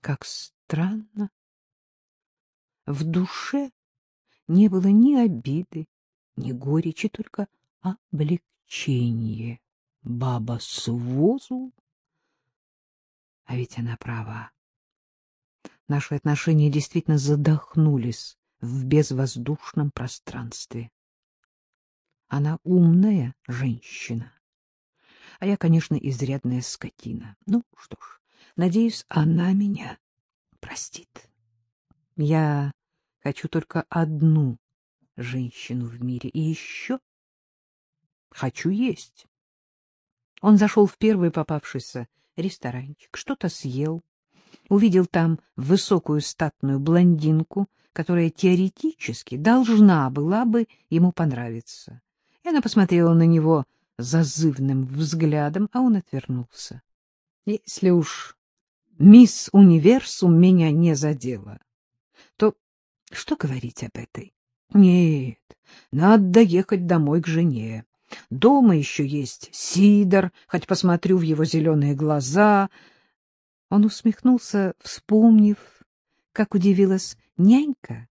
Как странно. В душе не было ни обиды, ни горечи, только облегчение. Баба с возу. А ведь она права. Наши отношения действительно задохнулись в безвоздушном пространстве. Она умная женщина. А я, конечно, изрядная скотина. Ну, что ж, надеюсь, она меня простит. Я хочу только одну женщину в мире. И еще хочу есть. Он зашел в первый попавшийся ресторанчик, что-то съел, увидел там высокую статную блондинку, которая теоретически должна была бы ему понравиться. И она посмотрела на него зазывным взглядом, а он отвернулся. Если уж мисс Универсум меня не задела, то что говорить об этой? Нет, надо ехать домой к жене. Дома еще есть Сидор, хоть посмотрю в его зеленые глаза. Он усмехнулся, вспомнив, как удивилась нянька,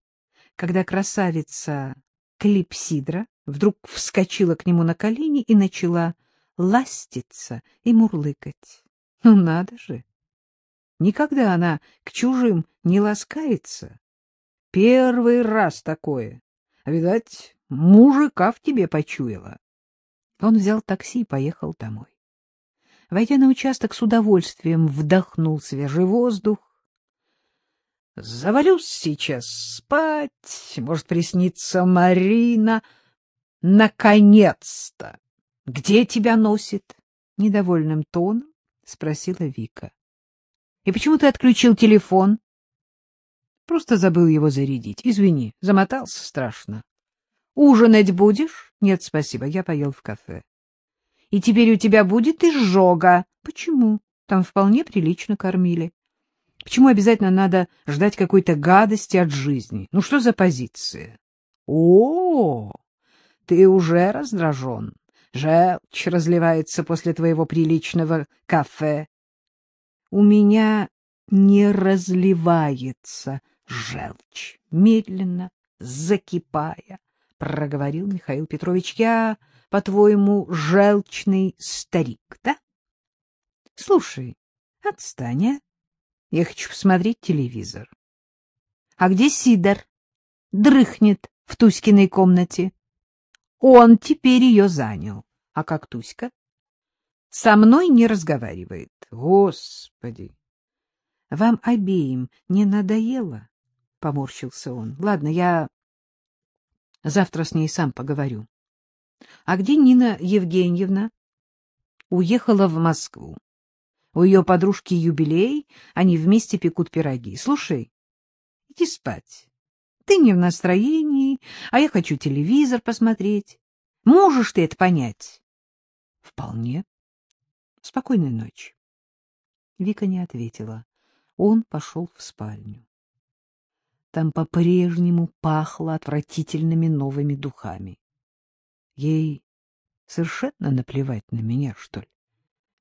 когда красавица Клипсидра вдруг вскочила к нему на колени и начала ластиться и мурлыкать. Ну, надо же! Никогда она к чужим не ласкается. Первый раз такое. Видать, мужика в тебе почуяла. Он взял такси и поехал домой. Войдя на участок, с удовольствием вдохнул свежий воздух. Завалюсь сейчас спать, может, приснится Марина. Наконец-то! Где тебя носит? Недовольным тоном спросила Вика. И почему ты отключил телефон? Просто забыл его зарядить. Извини, замотался страшно. Ужинать будешь? Нет, спасибо, я поел в кафе. И теперь у тебя будет изжога. Почему? Там вполне прилично кормили. Почему обязательно надо ждать какой-то гадости от жизни? Ну что за позиция? О, ты уже раздражен. Желчь разливается после твоего приличного кафе. У меня не разливается желчь, медленно, закипая, — проговорил Михаил Петрович. — Я, по-твоему, желчный старик, да? — Слушай, отстань, а? Я хочу посмотреть телевизор. — А где Сидор? Дрыхнет в Туськиной комнате. Он теперь ее занял. А как Туська? Со мной не разговаривает. Господи! Вам обеим не надоело? — поморщился он. — Ладно, я завтра с ней сам поговорю. — А где Нина Евгеньевна? — Уехала в Москву. У ее подружки юбилей, они вместе пекут пироги. Слушай, иди спать. Ты не в настроении, а я хочу телевизор посмотреть. Можешь ты это понять? — Вполне. Спокойной ночи. Вика не ответила. Он пошел в спальню. Там по-прежнему пахло отвратительными новыми духами. Ей совершенно наплевать на меня, что ли.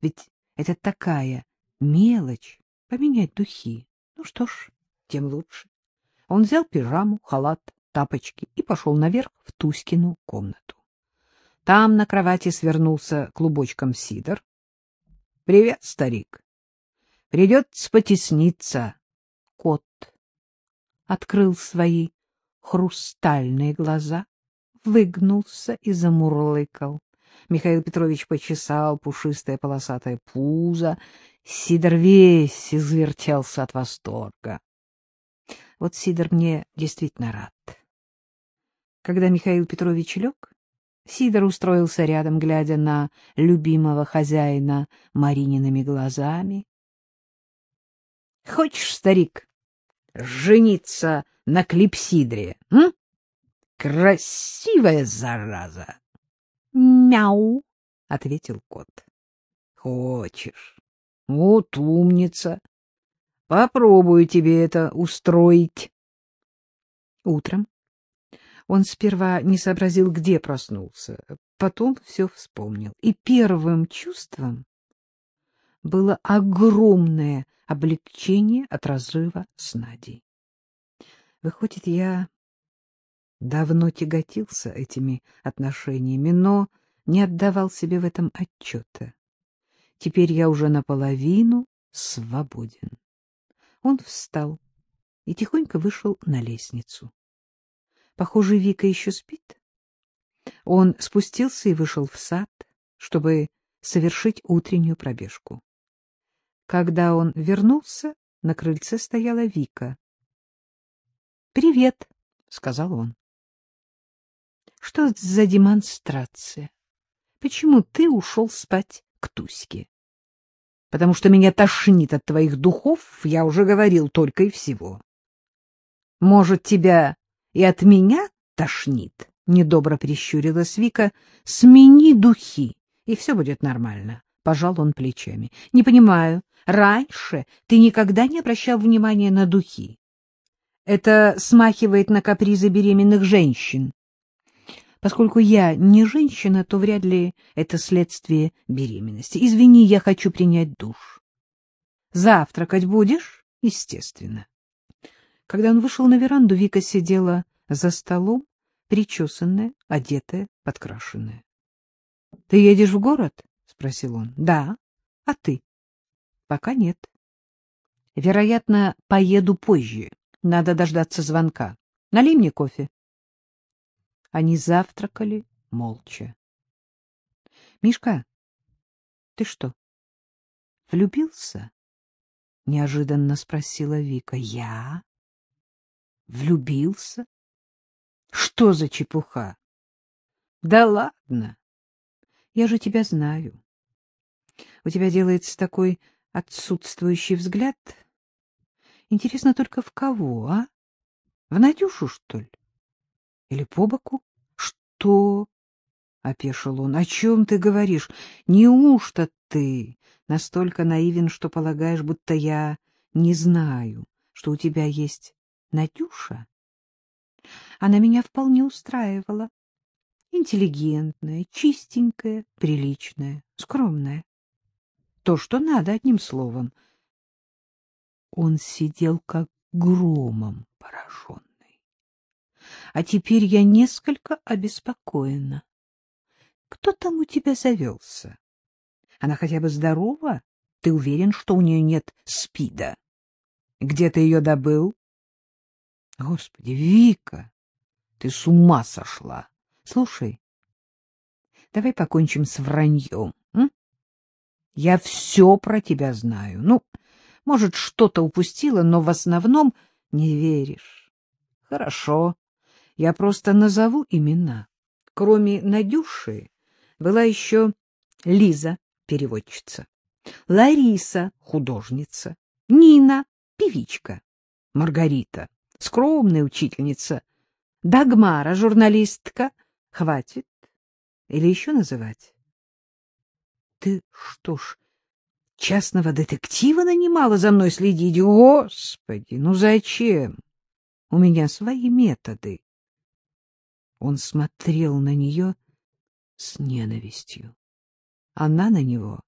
Ведь это такая мелочь — поменять духи. Ну что ж, тем лучше. Он взял пижаму, халат, тапочки и пошел наверх в Туськину комнату. Там на кровати свернулся клубочком Сидор. — Привет, старик. Придется потесниться. Кот открыл свои хрустальные глаза, выгнулся и замурлыкал. Михаил Петрович почесал пушистое полосатое пузо. Сидор весь извертелся от восторга. Вот Сидор мне действительно рад. Когда Михаил Петрович лег, Сидор устроился рядом, глядя на любимого хозяина Мариниными глазами. — Хочешь, старик, жениться на клипсидре, м? Красивая зараза! — Мяу, — ответил кот. — Хочешь. Вот умница. Попробую тебе это устроить. Утром он сперва не сообразил, где проснулся, потом все вспомнил. И первым чувством было огромное облегчение от разрыва с Надей. Выходит, я давно тяготился этими отношениями, но не отдавал себе в этом отчета. Теперь я уже наполовину свободен. Он встал и тихонько вышел на лестницу. Похоже, Вика еще спит. Он спустился и вышел в сад, чтобы совершить утреннюю пробежку. Когда он вернулся, на крыльце стояла Вика. — Привет, — сказал он. — Что за демонстрация? Почему ты ушел спать к Туське? — Потому что меня тошнит от твоих духов, я уже говорил, только и всего. — Может, тебя и от меня тошнит? — недобро прищурилась Вика. — Смени духи, и все будет нормально. Пожал он плечами. — Не понимаю. Раньше ты никогда не обращал внимания на духи. Это смахивает на капризы беременных женщин. Поскольку я не женщина, то вряд ли это следствие беременности. Извини, я хочу принять душ. Завтракать будешь? Естественно. Когда он вышел на веранду, Вика сидела за столом, причесанная, одетая, подкрашенная. — Ты едешь в город? — спросил он. — Да. А ты? — Пока нет. — Вероятно, поеду позже. Надо дождаться звонка. Налей мне кофе. Они завтракали молча. — Мишка, ты что, влюбился? — неожиданно спросила Вика. — Я? Влюбился? Что за чепуха? — Да ладно. Я же тебя знаю. У тебя делается такой отсутствующий взгляд. Интересно только в кого, а? В Надюшу, что ли? Или по боку? Что? — опешил он. — О чем ты говоришь? Неужто ты настолько наивен, что полагаешь, будто я не знаю, что у тебя есть Надюша? Она меня вполне устраивала. Интеллигентная, чистенькая, приличная, скромная то, что надо, одним словом. Он сидел как громом пораженный. А теперь я несколько обеспокоена. Кто там у тебя завелся? Она хотя бы здорова? Ты уверен, что у нее нет спида? Где ты ее добыл? Господи, Вика, ты с ума сошла. Слушай, давай покончим с враньем. Я все про тебя знаю. Ну, может, что-то упустила, но в основном не веришь. Хорошо, я просто назову имена. Кроме Надюши была еще Лиза, переводчица, Лариса, художница, Нина, певичка, Маргарита, скромная учительница, Дагмара, журналистка. Хватит? Или еще называть? Ты что ж, частного детектива нанимала за мной следить? Господи, ну зачем? У меня свои методы. Он смотрел на нее с ненавистью. Она на него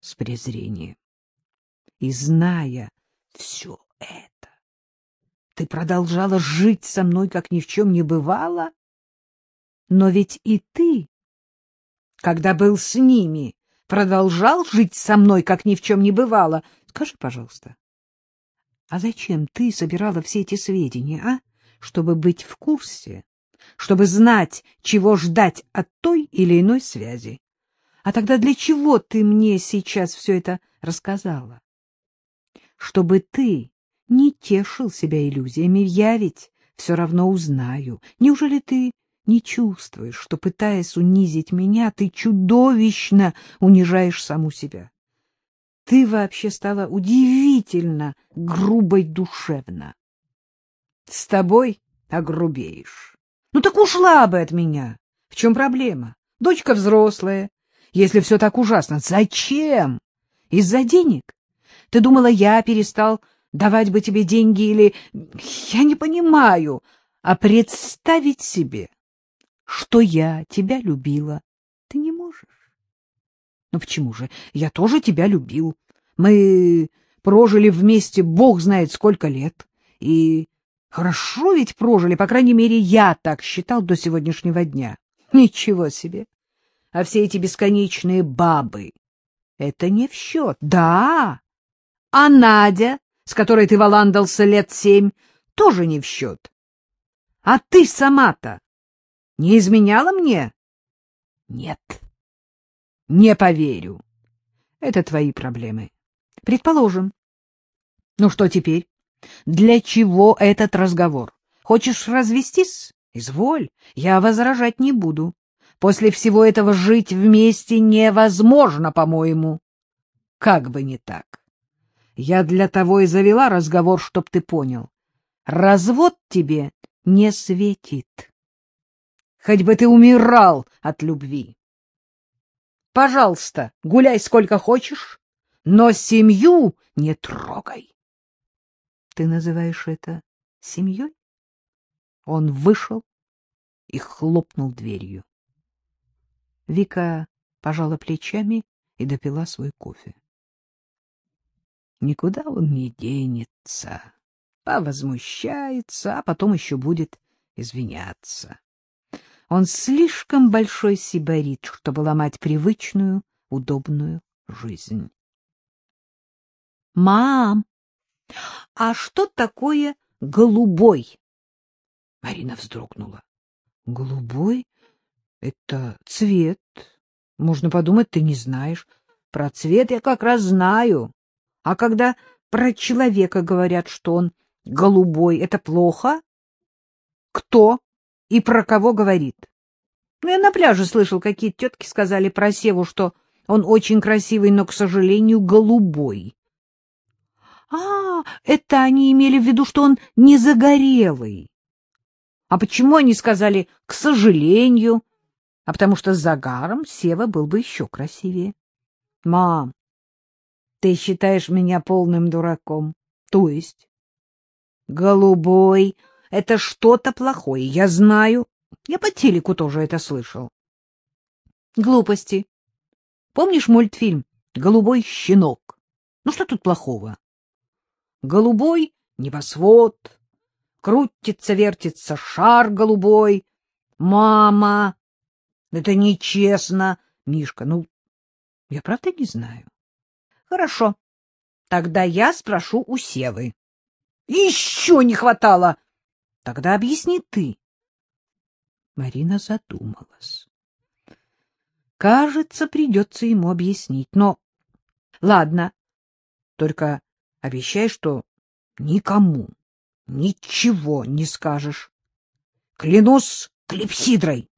с презрением. И зная все это, ты продолжала жить со мной, как ни в чем не бывало? Но ведь и ты, когда был с ними, продолжал жить со мной, как ни в чем не бывало. Скажи, пожалуйста, а зачем ты собирала все эти сведения, а? Чтобы быть в курсе, чтобы знать, чего ждать от той или иной связи. А тогда для чего ты мне сейчас все это рассказала? Чтобы ты не тешил себя иллюзиями, я ведь все равно узнаю. Неужели ты не чувствуешь, что, пытаясь унизить меня, ты чудовищно унижаешь саму себя. Ты вообще стала удивительно грубой душевно. С тобой огрубеешь. Ну так ушла бы от меня. В чем проблема? Дочка взрослая. Если все так ужасно, зачем? Из-за денег? Ты думала, я перестал давать бы тебе деньги или... Я не понимаю. А представить себе, что я тебя любила. Ты не можешь. Ну почему же? Я тоже тебя любил. Мы прожили вместе бог знает сколько лет. И хорошо ведь прожили, по крайней мере, я так считал до сегодняшнего дня. Ничего себе! А все эти бесконечные бабы — это не в счет. Да, а Надя, с которой ты валандался лет семь, тоже не в счет. А ты сама-то не изменяла мне? Нет. Не поверю. Это твои проблемы. Предположим. Ну что теперь? Для чего этот разговор? Хочешь развестись? Изволь, я возражать не буду. После всего этого жить вместе невозможно, по-моему. Как бы не так. Я для того и завела разговор, чтоб ты понял. Развод тебе не светит. Хоть бы ты умирал от любви. Пожалуйста, гуляй сколько хочешь, но семью не трогай. Ты называешь это семьей? Он вышел и хлопнул дверью. Вика пожала плечами и допила свой кофе. Никуда он не денется, повозмущается, а потом еще будет извиняться. Он слишком большой сибарит, чтобы ломать привычную, удобную жизнь. «Мам, а что такое голубой?» Марина вздрогнула. «Голубой — это цвет. Можно подумать, ты не знаешь. Про цвет я как раз знаю. А когда про человека говорят, что он голубой, это плохо? Кто и про кого говорит? Ну, я на пляже слышал, какие тетки сказали про Севу, что он очень красивый, но, к сожалению, голубой. А, это они имели в виду, что он не загорелый. А почему они сказали «к сожалению»? А потому что с загаром Сева был бы еще красивее. Мам, ты считаешь меня полным дураком. То есть? Голубой — это что-то плохое, я знаю. Я по телеку тоже это слышал. Глупости. Помнишь мультфильм «Голубой щенок»? Ну что тут плохого? Голубой небосвод, крутится-вертится шар голубой. Мама, это нечестно. Мишка, ну, я правда не знаю. Хорошо. Тогда я спрошу у Севы. Еще не хватало. Тогда объясни ты. Марина задумалась. Кажется, придется ему объяснить. Но ладно, только обещай, что никому ничего не скажешь. Клянусь клипсидрой.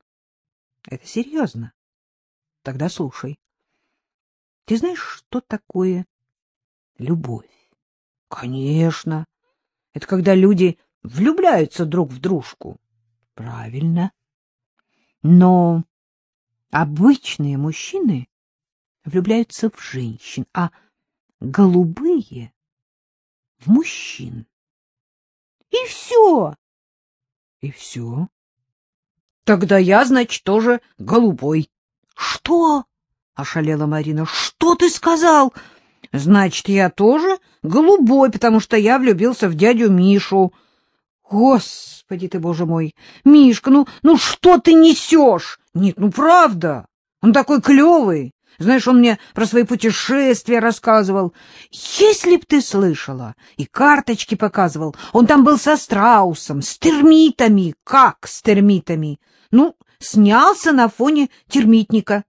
Это серьезно. Тогда слушай. Ты знаешь, что такое любовь? Конечно. Это когда люди влюбляются друг в дружку. Правильно. Но обычные мужчины влюбляются в женщин, а голубые — в мужчин. И все. И все. Тогда я, значит, тоже голубой. Что? — ошалела Марина. — Что ты сказал? — Значит, я тоже голубой, потому что я влюбился в дядю Мишу. — Господи ты, боже мой! Мишка, ну, ну что ты несешь? Нет, ну правда. Он такой клевый. Знаешь, он мне про свои путешествия рассказывал. Если б ты слышала, и карточки показывал. Он там был со страусом, с термитами. Как с термитами? Ну, снялся на фоне термитника.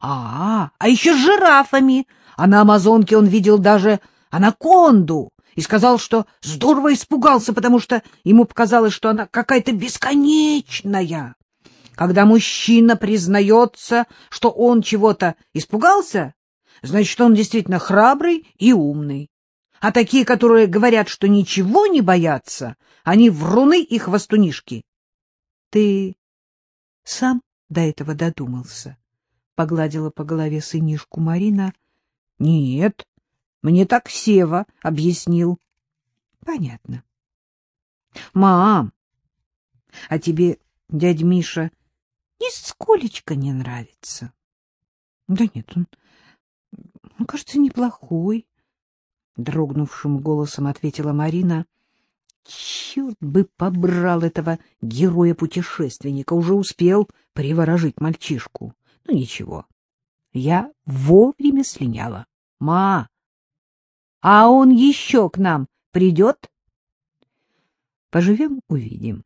А, а еще с жирафами. А на Амазонке он видел даже анаконду и сказал, что здорово испугался, потому что ему показалось, что она какая-то бесконечная. Когда мужчина признается, что он чего-то испугался, значит, он действительно храбрый и умный. А такие, которые говорят, что ничего не боятся, они вруны и хвостунишки. Ты сам до этого додумался? погладила по голове сынишку Марина. — Нет, мне так Сева объяснил. — Понятно. — Мам, а тебе дядь Миша нисколечко не нравится? — Да нет, он, он кажется, неплохой. дрогнувшим голосом ответила Марина. Черт бы побрал этого героя-путешественника, уже успел приворожить мальчишку. Ну, ничего, я вовремя слиняла. Ма, а он еще к нам придет? Поживем — увидим.